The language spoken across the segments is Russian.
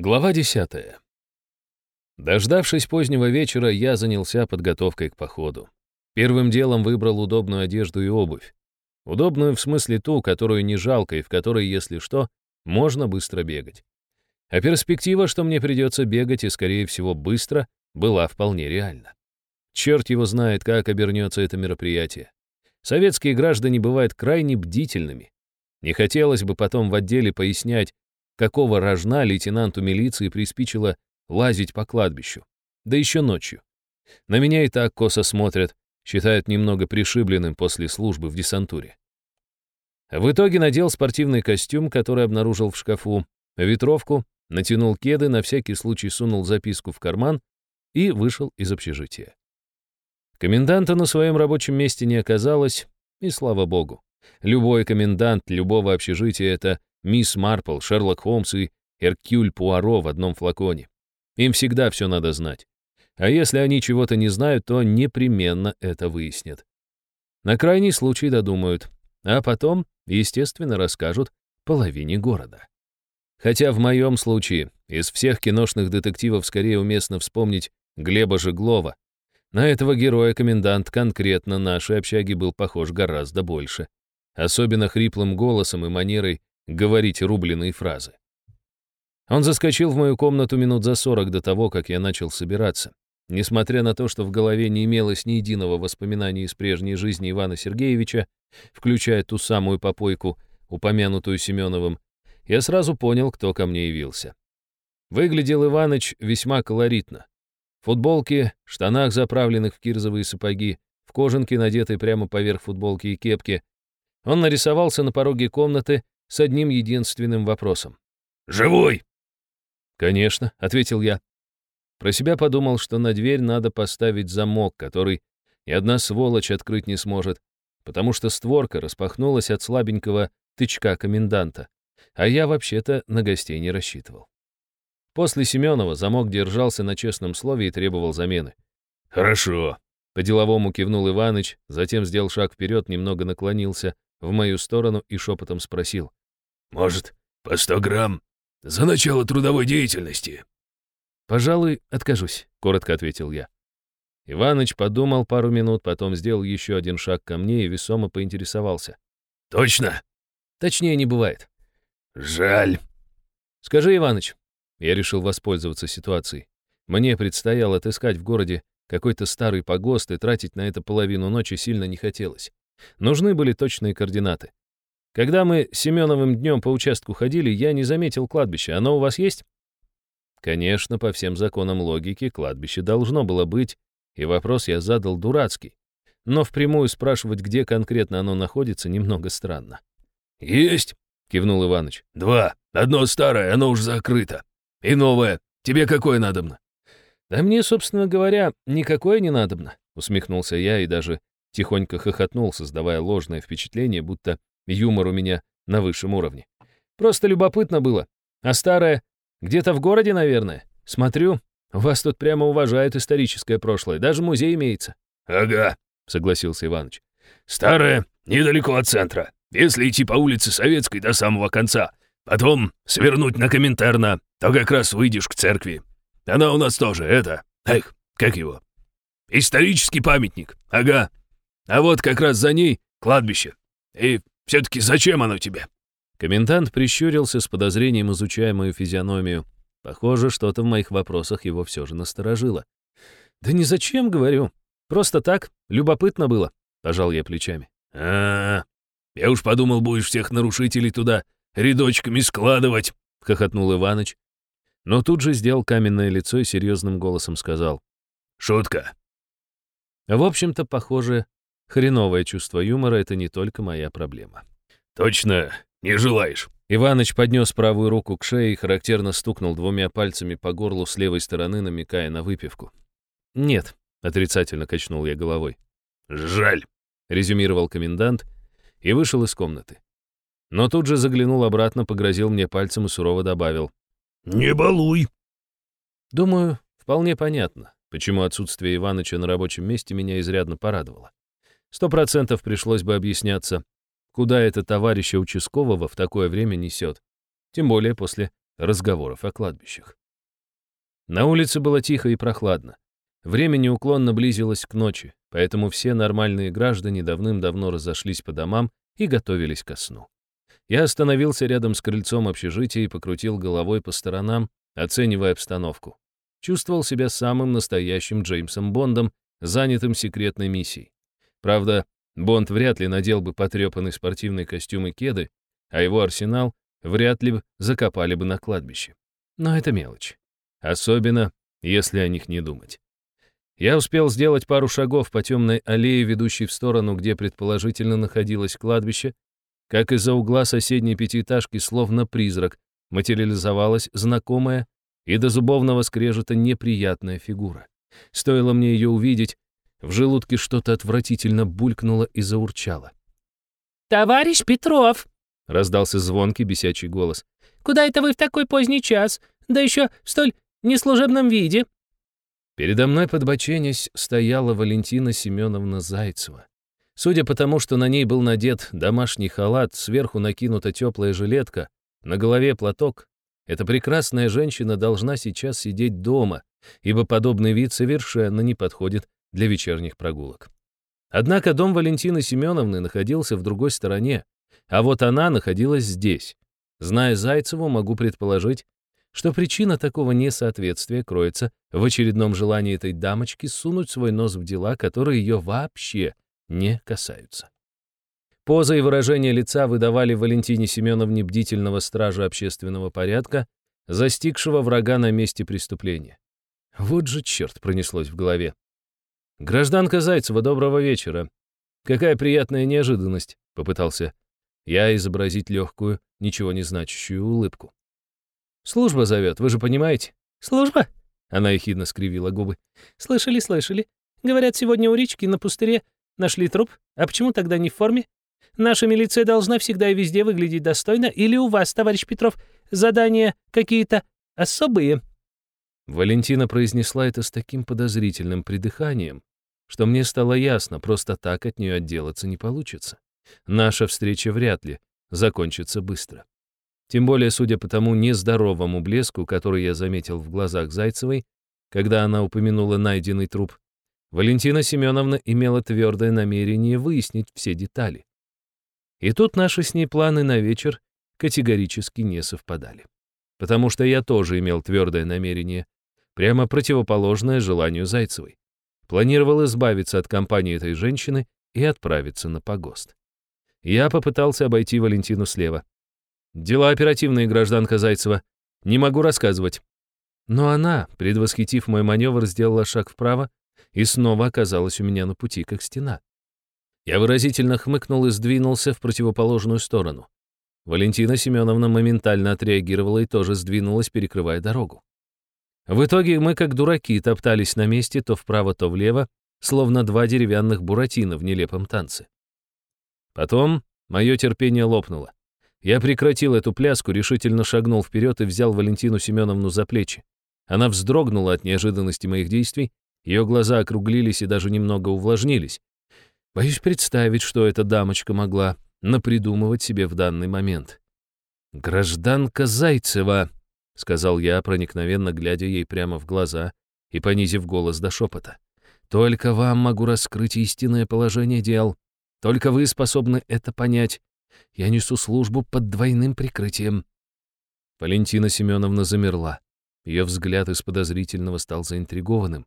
Глава 10. Дождавшись позднего вечера, я занялся подготовкой к походу. Первым делом выбрал удобную одежду и обувь. Удобную в смысле ту, которую не жалко и в которой, если что, можно быстро бегать. А перспектива, что мне придется бегать и, скорее всего, быстро, была вполне реальна. Черт его знает, как обернется это мероприятие. Советские граждане бывают крайне бдительными. Не хотелось бы потом в отделе пояснять, какого рожна лейтенанту милиции приспичило лазить по кладбищу. Да еще ночью. На меня и так косо смотрят, считают немного пришибленным после службы в десантуре. В итоге надел спортивный костюм, который обнаружил в шкафу, ветровку, натянул кеды, на всякий случай сунул записку в карман и вышел из общежития. Коменданта на своем рабочем месте не оказалось, и слава богу. Любой комендант любого общежития — это Мисс Марпл, Шерлок Холмс и Эркюль Пуаро в одном флаконе. Им всегда все надо знать. А если они чего-то не знают, то непременно это выяснят. На крайний случай додумают, а потом, естественно, расскажут половине города. Хотя в моем случае из всех киношных детективов скорее уместно вспомнить Глеба Жеглова. На этого героя комендант конкретно нашей общаги был похож гораздо больше. Особенно хриплым голосом и манерой говорить рубленые фразы. Он заскочил в мою комнату минут за сорок до того, как я начал собираться. Несмотря на то, что в голове не имелось ни единого воспоминания из прежней жизни Ивана Сергеевича, включая ту самую попойку, упомянутую Семеновым, я сразу понял, кто ко мне явился. Выглядел Иваныч весьма колоритно. В футболке, штанах, заправленных в кирзовые сапоги, в кожанке, надетой прямо поверх футболки и кепки, он нарисовался на пороге комнаты, с одним единственным вопросом. «Живой?» «Конечно», — ответил я. Про себя подумал, что на дверь надо поставить замок, который ни одна сволочь открыть не сможет, потому что створка распахнулась от слабенького тычка коменданта, а я вообще-то на гостей не рассчитывал. После Семенова замок держался на честном слове и требовал замены. «Хорошо», — по-деловому кивнул Иваныч, затем сделал шаг вперед, немного наклонился в мою сторону и шепотом спросил. Может, по сто грамм за начало трудовой деятельности?» «Пожалуй, откажусь», — коротко ответил я. Иваныч подумал пару минут, потом сделал еще один шаг ко мне и весомо поинтересовался. «Точно?» «Точнее не бывает». «Жаль». «Скажи, Иваныч». Я решил воспользоваться ситуацией. Мне предстояло отыскать в городе какой-то старый погост, и тратить на это половину ночи сильно не хотелось. Нужны были точные координаты. Когда мы с Семеновым днем по участку ходили, я не заметил кладбища. Оно у вас есть? Конечно, по всем законам логики кладбище должно было быть, и вопрос я задал дурацкий. Но впрямую спрашивать, где конкретно оно находится, немного странно. «Есть!» — кивнул Иваныч. «Два. Одно старое, оно уже закрыто. И новое. Тебе какое надобно?» «Да мне, собственно говоря, никакое не надобно», — усмехнулся я и даже тихонько хохотнул, создавая ложное впечатление, будто Юмор у меня на высшем уровне. Просто любопытно было. А старое? Где-то в городе, наверное. Смотрю, вас тут прямо уважают историческое прошлое. Даже музей имеется. Ага, согласился Иваныч. Старое, недалеко от центра. Если идти по улице Советской до самого конца, потом свернуть на Коминтерна, то как раз выйдешь к церкви. Она у нас тоже, это, эх, как его? Исторический памятник, ага. А вот как раз за ней кладбище. И все-таки зачем оно тебе?» Комендант прищурился с подозрением, изучая мою физиономию. Похоже, что-то в моих вопросах его все же насторожило. «Да не зачем, говорю. Просто так, любопытно было», — пожал я плечами. а, -а, -а. я уж подумал, будешь всех нарушителей туда рядочками складывать», — хохотнул Иваныч. Но тут же сделал каменное лицо и серьезным голосом сказал. «Шутка». В общем-то, похоже, Хреновое чувство юмора — это не только моя проблема. «Точно не желаешь?» Иваныч поднес правую руку к шее и характерно стукнул двумя пальцами по горлу с левой стороны, намекая на выпивку. «Нет», — отрицательно качнул я головой. «Жаль», — резюмировал комендант и вышел из комнаты. Но тут же заглянул обратно, погрозил мне пальцем и сурово добавил. «Не балуй!» Думаю, вполне понятно, почему отсутствие Иваныча на рабочем месте меня изрядно порадовало. Сто процентов пришлось бы объясняться, куда это товарища участкового в такое время несет. Тем более после разговоров о кладбищах. На улице было тихо и прохладно. Время неуклонно близилось к ночи, поэтому все нормальные граждане давным-давно разошлись по домам и готовились ко сну. Я остановился рядом с крыльцом общежития и покрутил головой по сторонам, оценивая обстановку. Чувствовал себя самым настоящим Джеймсом Бондом, занятым секретной миссией. Правда, Бонд вряд ли надел бы потрепанный спортивный костюм и кеды, а его арсенал вряд ли закопали бы на кладбище. Но это мелочь. Особенно, если о них не думать. Я успел сделать пару шагов по темной аллее, ведущей в сторону, где предположительно находилось кладбище, как из-за угла соседней пятиэтажки, словно призрак, материализовалась знакомая и до зубовного скрежета неприятная фигура. Стоило мне ее увидеть, в желудке что-то отвратительно булькнуло и заурчало. «Товарищ Петров!» — раздался звонкий бесячий голос. «Куда это вы в такой поздний час? Да еще в столь неслужебном виде?» Передо мной, подбоченясь, стояла Валентина Семеновна Зайцева. Судя по тому, что на ней был надет домашний халат, сверху накинута теплая жилетка, на голове платок, эта прекрасная женщина должна сейчас сидеть дома, ибо подобный вид совершенно не подходит для вечерних прогулок. Однако дом Валентины Семеновны находился в другой стороне, а вот она находилась здесь. Зная Зайцеву, могу предположить, что причина такого несоответствия кроется в очередном желании этой дамочки сунуть свой нос в дела, которые ее вообще не касаются. Поза и выражение лица выдавали Валентине Семеновне бдительного стража общественного порядка, застигшего врага на месте преступления. Вот же черт пронеслось в голове. «Гражданка Зайцева, доброго вечера. Какая приятная неожиданность», — попытался я изобразить легкую, ничего не значащую улыбку. «Служба зовет, вы же понимаете?» «Служба?» — она ехидно скривила губы. «Слышали, слышали. Говорят, сегодня у речки на пустыре нашли труп. А почему тогда не в форме? Наша милиция должна всегда и везде выглядеть достойно. Или у вас, товарищ Петров, задания какие-то особые?» Валентина произнесла это с таким подозрительным придыханием, что мне стало ясно, просто так от нее отделаться не получится. Наша встреча вряд ли закончится быстро. Тем более, судя по тому нездоровому блеску, который я заметил в глазах Зайцевой, когда она упомянула найденный труп, Валентина Семеновна имела твердое намерение выяснить все детали. И тут наши с ней планы на вечер категорически не совпадали. Потому что я тоже имел твердое намерение, прямо противоположное желанию Зайцевой. Планировал избавиться от компании этой женщины и отправиться на погост. Я попытался обойти Валентину слева. Дела оперативные, гражданка Зайцева. Не могу рассказывать. Но она, предвосхитив мой маневр, сделала шаг вправо и снова оказалась у меня на пути, как стена. Я выразительно хмыкнул и сдвинулся в противоположную сторону. Валентина Семеновна моментально отреагировала и тоже сдвинулась, перекрывая дорогу. В итоге мы, как дураки, топтались на месте то вправо, то влево, словно два деревянных буратино в нелепом танце. Потом мое терпение лопнуло. Я прекратил эту пляску, решительно шагнул вперед и взял Валентину Семеновну за плечи. Она вздрогнула от неожиданности моих действий, ее глаза округлились и даже немного увлажнились. Боюсь представить, что эта дамочка могла напридумывать себе в данный момент. «Гражданка Зайцева», — сказал я, проникновенно глядя ей прямо в глаза и понизив голос до шепота. «Только вам могу раскрыть истинное положение дел. Только вы способны это понять. Я несу службу под двойным прикрытием». Валентина Семеновна замерла. Ее взгляд из подозрительного стал заинтригованным.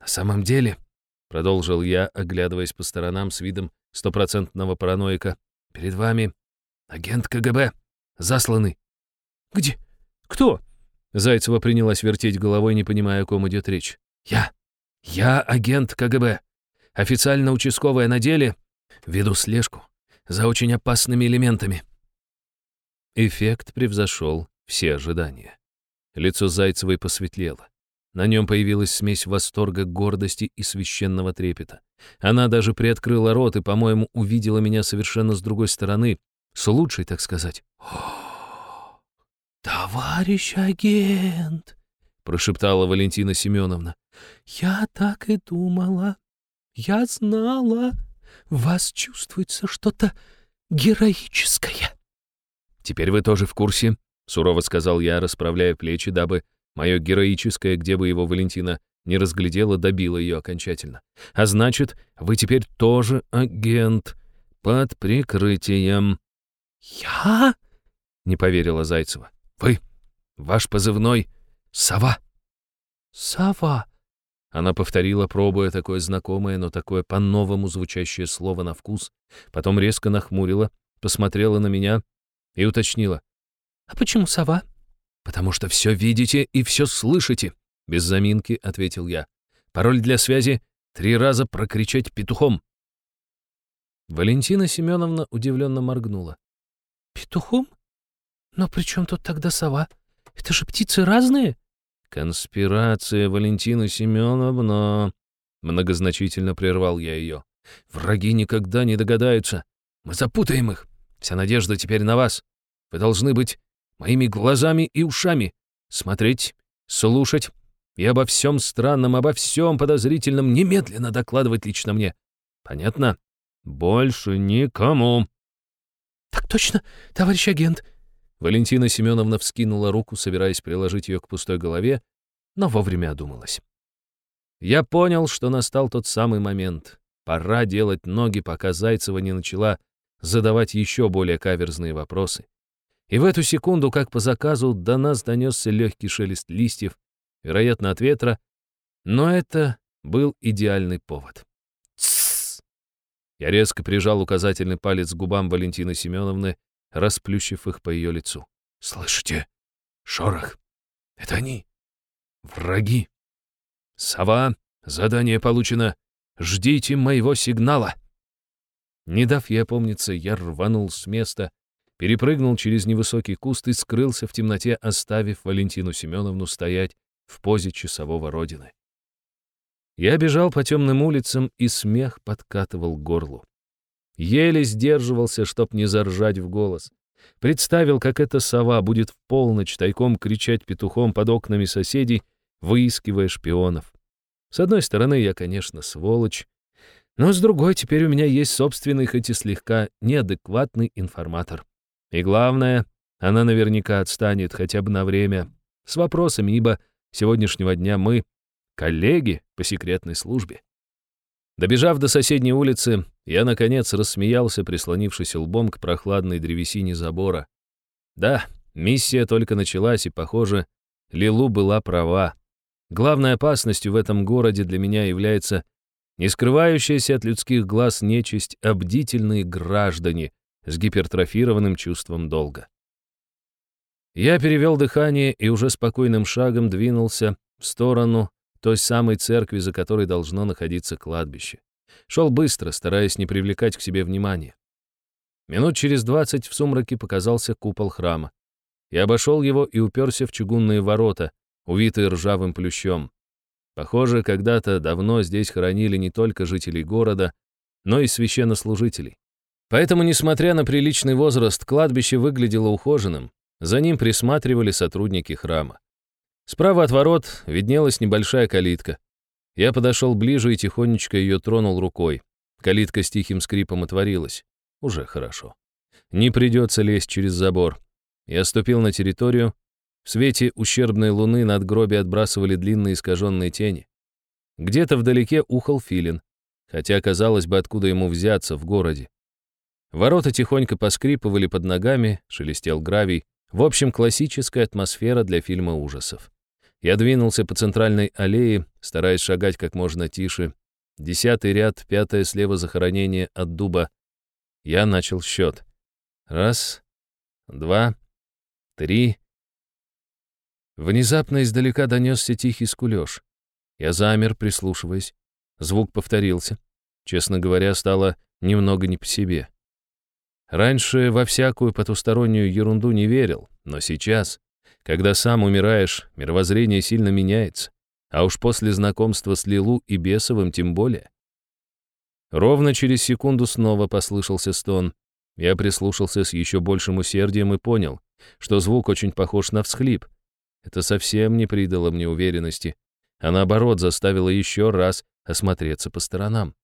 «На самом деле», — продолжил я, оглядываясь по сторонам с видом стопроцентного параноика, «перед вами агент КГБ, засланный». «Где? Кто?» Зайцева принялась вертеть головой, не понимая, о ком идет речь. «Я. Я агент КГБ. Официально участковая на деле. Веду слежку за очень опасными элементами». Эффект превзошел все ожидания. Лицо Зайцевой посветлело. На нем появилась смесь восторга, гордости и священного трепета. Она даже приоткрыла рот и, по-моему, увидела меня совершенно с другой стороны, с лучшей, так сказать. «Товарищ агент!» — прошептала Валентина Семеновна. «Я так и думала. Я знала. В вас чувствуется что-то героическое». «Теперь вы тоже в курсе, — сурово сказал я, расправляя плечи, дабы мое героическое, где бы его Валентина не разглядела, добило ее окончательно. «А значит, вы теперь тоже агент под прикрытием». «Я?» — не поверила Зайцева. «Вы, ваш позывной — сова». «Сова», она повторила, пробуя такое знакомое, но такое по-новому звучащее слово на вкус, потом резко нахмурила, посмотрела на меня и уточнила. «А почему сова?» «Потому что все видите и все слышите», — без заминки ответил я. «Пароль для связи — три раза прокричать петухом». Валентина Семеновна удивленно моргнула. «Петухом? Но при чем тут тогда сова? Это же птицы разные?» «Конспирация, Валентина Семеновна!» Многозначительно прервал я ее. «Враги никогда не догадаются. Мы запутаем их. Вся надежда теперь на вас. Вы должны быть моими глазами и ушами. Смотреть, слушать и обо всем странном, обо всем подозрительном немедленно докладывать лично мне. Понятно? Больше никому». «Так точно, товарищ агент!» Валентина Семеновна вскинула руку, собираясь приложить ее к пустой голове, но вовремя одумалась. Я понял, что настал тот самый момент. Пора делать ноги, пока Зайцева не начала задавать еще более каверзные вопросы. И в эту секунду, как по заказу, до нас донесся легкий шелест листьев, вероятно, от ветра, но это был идеальный повод. Тссс! Я резко прижал указательный палец к губам Валентины Семеновны, расплющив их по ее лицу. «Слышите? Шорох! Это они! Враги! Сова! Задание получено! Ждите моего сигнала!» Не дав ей опомниться, я рванул с места, перепрыгнул через невысокий куст и скрылся в темноте, оставив Валентину Семеновну стоять в позе часового родины. Я бежал по темным улицам, и смех подкатывал горлу. Еле сдерживался, чтоб не заржать в голос. Представил, как эта сова будет в полночь тайком кричать петухом под окнами соседей, выискивая шпионов. С одной стороны, я, конечно, сволочь, но с другой, теперь у меня есть собственный, хоть и слегка неадекватный информатор. И главное, она наверняка отстанет хотя бы на время с вопросами, ибо сегодняшнего дня мы — коллеги по секретной службе. Добежав до соседней улицы, я, наконец, рассмеялся, прислонившись лбом к прохладной древесине забора. Да, миссия только началась, и, похоже, Лилу была права. Главной опасностью в этом городе для меня является не скрывающаяся от людских глаз нечисть, а бдительные граждане с гипертрофированным чувством долга. Я перевел дыхание и уже спокойным шагом двинулся в сторону той самой церкви, за которой должно находиться кладбище. Шел быстро, стараясь не привлекать к себе внимания. Минут через двадцать в сумраке показался купол храма. Я обошел его и уперся в чугунные ворота, увитые ржавым плющом. Похоже, когда-то давно здесь хоронили не только жителей города, но и священнослужителей. Поэтому, несмотря на приличный возраст, кладбище выглядело ухоженным. За ним присматривали сотрудники храма. Справа от ворот виднелась небольшая калитка. Я подошел ближе и тихонечко ее тронул рукой. Калитка с тихим скрипом отворилась. Уже хорошо. Не придется лезть через забор. Я ступил на территорию. В свете ущербной луны над гроби отбрасывали длинные искаженные тени. Где-то вдалеке ухал филин, хотя, казалось бы, откуда ему взяться в городе. Ворота тихонько поскрипывали под ногами, шелестел гравий. В общем, классическая атмосфера для фильма ужасов. Я двинулся по центральной аллее, стараясь шагать как можно тише. Десятый ряд, пятое слева захоронение от дуба. Я начал счет. Раз, два, три. Внезапно издалека донесся тихий скулеж. Я замер, прислушиваясь. Звук повторился. Честно говоря, стало немного не по себе. Раньше во всякую потустороннюю ерунду не верил, но сейчас когда сам умираешь, мировоззрение сильно меняется, а уж после знакомства с Лилу и Бесовым тем более. Ровно через секунду снова послышался стон. Я прислушался с еще большим усердием и понял, что звук очень похож на всхлип. Это совсем не придало мне уверенности, а наоборот заставило еще раз осмотреться по сторонам.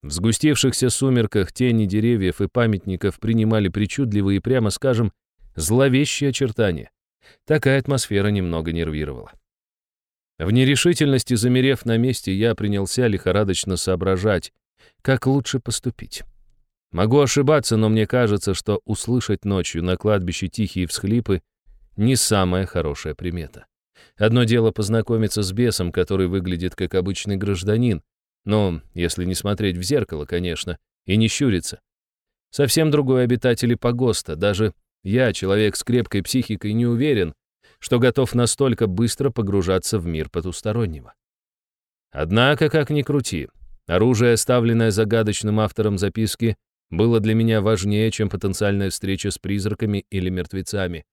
В сгустившихся сумерках тени деревьев и памятников принимали причудливый и, прямо скажем, зловещие очертания. Такая атмосфера немного нервировала. В нерешительности, замерев на месте, я принялся лихорадочно соображать, как лучше поступить. Могу ошибаться, но мне кажется, что услышать ночью на кладбище тихие всхлипы — не самая хорошая примета. Одно дело познакомиться с бесом, который выглядит как обычный гражданин, но, если не смотреть в зеркало, конечно, и не щуриться. Совсем другой обитатели погоста, даже я, человек с крепкой психикой, не уверен, что готов настолько быстро погружаться в мир потустороннего. Однако, как ни крути, оружие, оставленное загадочным автором записки, было для меня важнее, чем потенциальная встреча с призраками или мертвецами.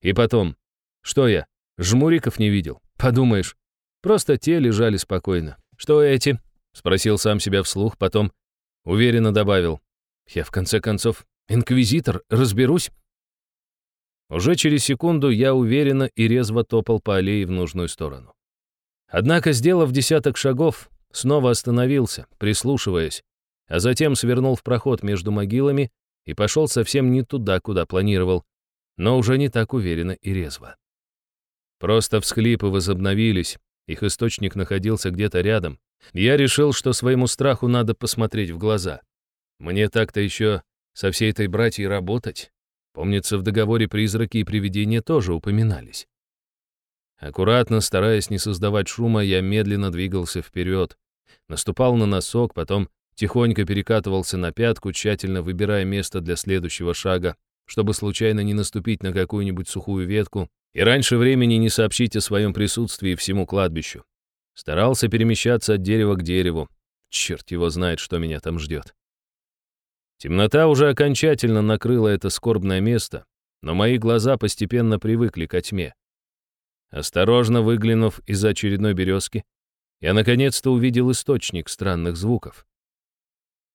И потом, что я, жмуриков не видел? Подумаешь, просто те лежали спокойно. Что эти? Спросил сам себя вслух, потом уверенно добавил. Я, в конце концов, инквизитор, разберусь. Уже через секунду я уверенно и резво топал по аллее в нужную сторону. Однако, сделав десяток шагов, снова остановился, прислушиваясь, а затем свернул в проход между могилами и пошел совсем не туда, куда планировал, но уже не так уверенно и резво. Просто всхлипы возобновились, их источник находился где-то рядом. Я решил, что своему страху надо посмотреть в глаза. Мне так-то еще со всей этой братьей работать. Помнится, в договоре призраки и привидения тоже упоминались. Аккуратно, стараясь не создавать шума, я медленно двигался вперед, наступал на носок, потом тихонько перекатывался на пятку, тщательно выбирая место для следующего шага, чтобы случайно не наступить на какую-нибудь сухую ветку и раньше времени не сообщить о своем присутствии всему кладбищу. Старался перемещаться от дерева к дереву. Черт его знает, что меня там ждет. Темнота уже окончательно накрыла это скорбное место, но мои глаза постепенно привыкли ко тьме. Осторожно выглянув из-за очередной березки, я наконец-то увидел источник странных звуков.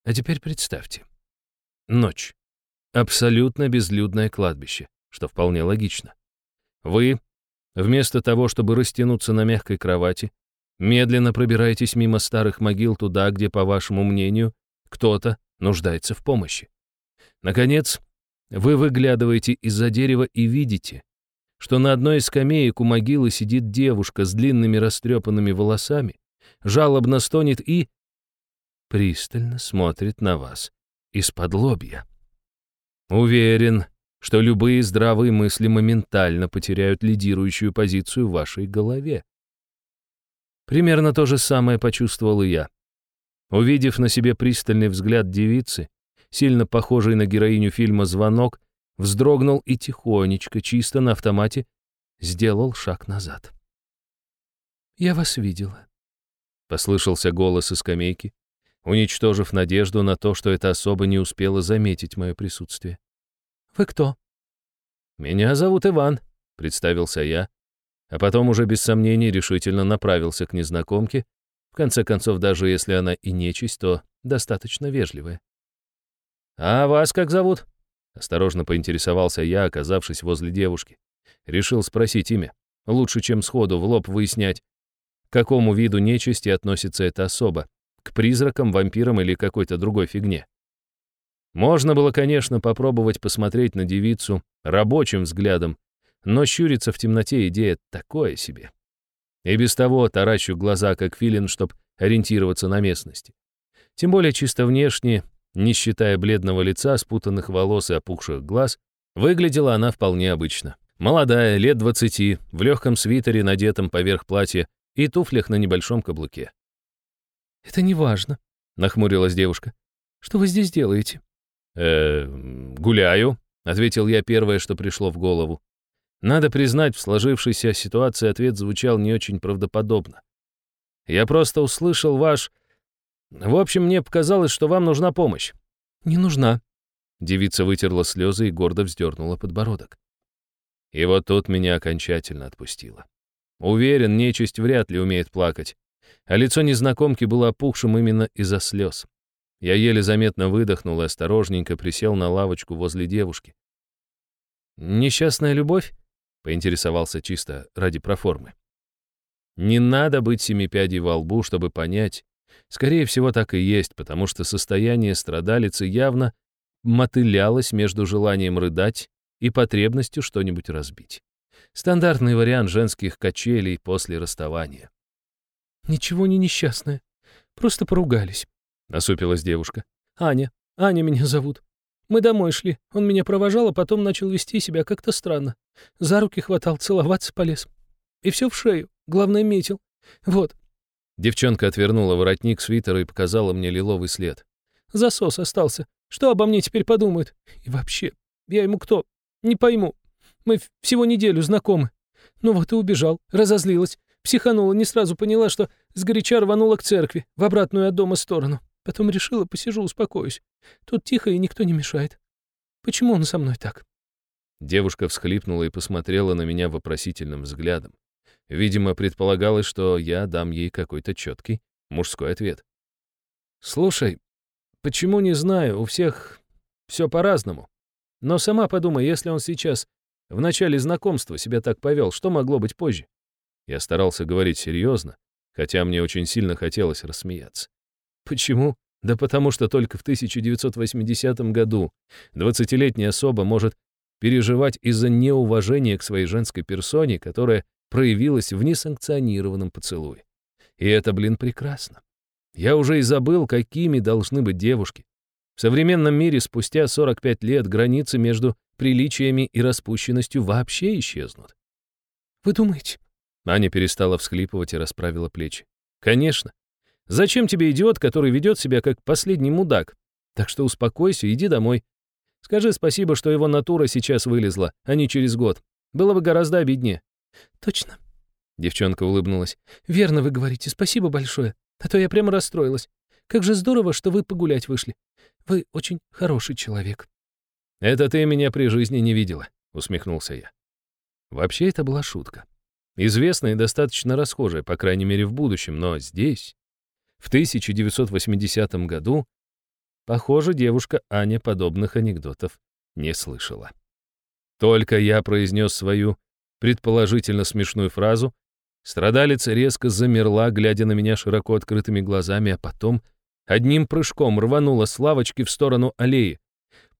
А теперь представьте. Ночь. Абсолютно безлюдное кладбище, что вполне логично. Вы, вместо того, чтобы растянуться на мягкой кровати, медленно пробираетесь мимо старых могил туда, где, по вашему мнению, кто-то нуждается в помощи. Наконец, вы выглядываете из-за дерева и видите, что на одной из скамеек у могилы сидит девушка с длинными растрепанными волосами, жалобно стонет и пристально смотрит на вас из-под лобья. Уверен, что любые здравые мысли моментально потеряют лидирующую позицию в вашей голове. Примерно то же самое почувствовал и я. Увидев на себе пристальный взгляд девицы, сильно похожей на героиню фильма «Звонок», вздрогнул и тихонечко, чисто на автомате, сделал шаг назад. «Я вас видела», — послышался голос из скамейки, уничтожив надежду на то, что эта особа не успела заметить мое присутствие. «Вы кто?» «Меня зовут Иван», — представился я, а потом уже без сомнений решительно направился к незнакомке, в конце концов, даже если она и нечисть, то достаточно вежливая. «А вас как зовут?» Осторожно поинтересовался я, оказавшись возле девушки. Решил спросить имя. Лучше, чем сходу в лоб выяснять, к какому виду нечисти относится эта особа. К призракам, вампирам или какой-то другой фигне. Можно было, конечно, попробовать посмотреть на девицу рабочим взглядом, но щуриться в темноте идея такое себе. И без того таращу глаза, как филин, чтобы ориентироваться на местности. Тем более чисто внешне, не считая бледного лица, спутанных волос и опухших глаз, выглядела она вполне обычно. Молодая, лет двадцати, в легком свитере, надетом поверх платья, и туфлях на небольшом каблуке. «Это не важно», — нахмурилась девушка. «Что вы здесь делаете?» «Э, гуляю», — ответил я первое, что пришло в голову. Надо признать, в сложившейся ситуации ответ звучал не очень правдоподобно. Я просто услышал ваш... В общем, мне показалось, что вам нужна помощь. Не нужна. Девица вытерла слезы и гордо вздернула подбородок. И вот тут меня окончательно отпустило. Уверен, нечисть вряд ли умеет плакать, а лицо незнакомки было опухшим именно из-за слез. Я еле заметно выдохнул и осторожненько присел на лавочку возле девушки. «Несчастная любовь?» Поинтересовался чисто ради проформы. Не надо быть семипядей во лбу, чтобы понять. Скорее всего, так и есть, потому что состояние страдалицы явно мотылялось между желанием рыдать и потребностью что-нибудь разбить. Стандартный вариант женских качелей после расставания. «Ничего не несчастное. Просто поругались», — насупилась девушка. «Аня. Аня меня зовут. Мы домой шли. Он меня провожал, а потом начал вести себя как-то странно. За руки хватал, целоваться полез. И все в шею. Главное, метил. Вот». Девчонка отвернула воротник свитера и показала мне лиловый след. «Засос остался. Что обо мне теперь подумают? И вообще, я ему кто? Не пойму. Мы всего неделю знакомы. Ну вот и убежал, разозлилась. Психанула, не сразу поняла, что сгоряча рванула к церкви, в обратную от дома сторону. Потом решила, посижу, успокоюсь. Тут тихо и никто не мешает. Почему он со мной так?» Девушка всхлипнула и посмотрела на меня вопросительным взглядом. Видимо, предполагалось, что я дам ей какой-то четкий мужской ответ. «Слушай, почему не знаю, у всех все по-разному. Но сама подумай, если он сейчас в начале знакомства себя так повел, что могло быть позже?» Я старался говорить серьезно, хотя мне очень сильно хотелось рассмеяться. Почему? Да потому что только в 1980 году 20-летняя особа может переживать из-за неуважения к своей женской персоне, которая проявилась в несанкционированном поцелуе. И это, блин, прекрасно. Я уже и забыл, какими должны быть девушки. В современном мире спустя 45 лет границы между приличиями и распущенностью вообще исчезнут. «Вы думаете?» Аня перестала всхлипывать и расправила плечи. «Конечно. Зачем тебе идиот, который ведет себя как последний мудак? Так что успокойся, иди домой. Скажи спасибо, что его натура сейчас вылезла, а не через год. Было бы гораздо обиднее». «Точно». Девчонка улыбнулась. «Верно вы говорите, спасибо большое. А то я прямо расстроилась. Как же здорово, что вы погулять вышли. Вы очень хороший человек». «Это ты меня при жизни не видела», — усмехнулся я. Вообще это была шутка. Известная и достаточно расхожая, по крайней мере, в будущем, но здесь... В 1980 году, похоже, девушка Аня подобных анекдотов не слышала. Только я произнес свою предположительно смешную фразу, страдалица резко замерла, глядя на меня широко открытыми глазами, а потом одним прыжком рванула с лавочки в сторону аллеи.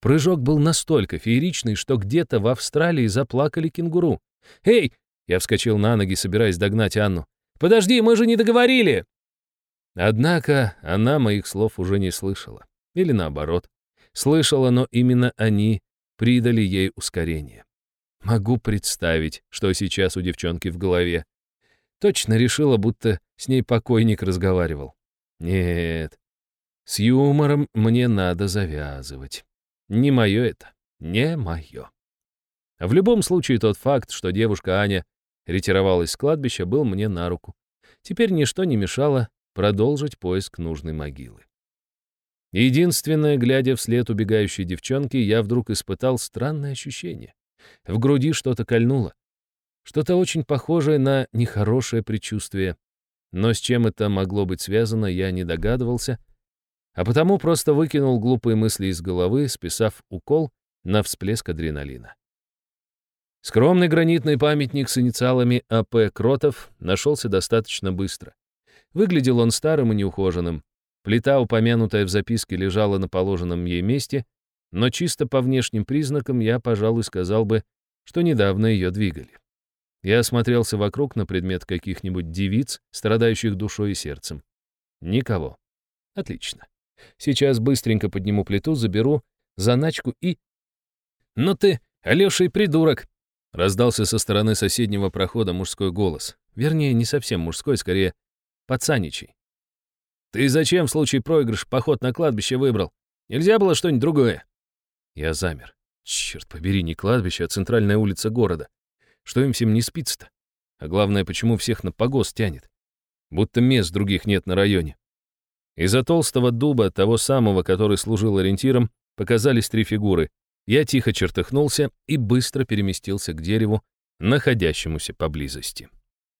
Прыжок был настолько фееричный, что где-то в Австралии заплакали кенгуру. «Эй!» — я вскочил на ноги, собираясь догнать Анну. «Подожди, мы же не договорили!» Однако она моих слов уже не слышала. Или наоборот. Слышала, но именно они придали ей ускорение. Могу представить, что сейчас у девчонки в голове. Точно решила, будто с ней покойник разговаривал. Нет, с юмором мне надо завязывать. Не мое это, не мое. В любом случае, тот факт, что девушка Аня ретировалась с кладбища, был мне на руку. Теперь ничто не мешало продолжить поиск нужной могилы. Единственное, глядя вслед убегающей девчонки, я вдруг испытал странное ощущение. В груди что-то кольнуло. Что-то очень похожее на нехорошее предчувствие. Но с чем это могло быть связано, я не догадывался, а потому просто выкинул глупые мысли из головы, списав укол на всплеск адреналина. Скромный гранитный памятник с инициалами А.П. Кротов нашелся достаточно быстро. Выглядел он старым и неухоженным. Плита, упомянутая в записке, лежала на положенном ей месте, но чисто по внешним признакам я, пожалуй, сказал бы, что недавно ее двигали. Я осмотрелся вокруг на предмет каких-нибудь девиц, страдающих душой и сердцем. Никого. Отлично. Сейчас быстренько подниму плиту, заберу заначку и... «Ну ты, Алёша придурок!» Раздался со стороны соседнего прохода мужской голос. Вернее, не совсем мужской, скорее Пацаничий. Ты зачем в случае проигрыша поход на кладбище выбрал? Нельзя было что-нибудь другое?» Я замер. Черт побери, не кладбище, а центральная улица города. Что им всем не спится-то? А главное, почему всех на погост тянет? Будто мест других нет на районе. Из-за толстого дуба, того самого, который служил ориентиром, показались три фигуры. Я тихо чертыхнулся и быстро переместился к дереву, находящемуся поблизости.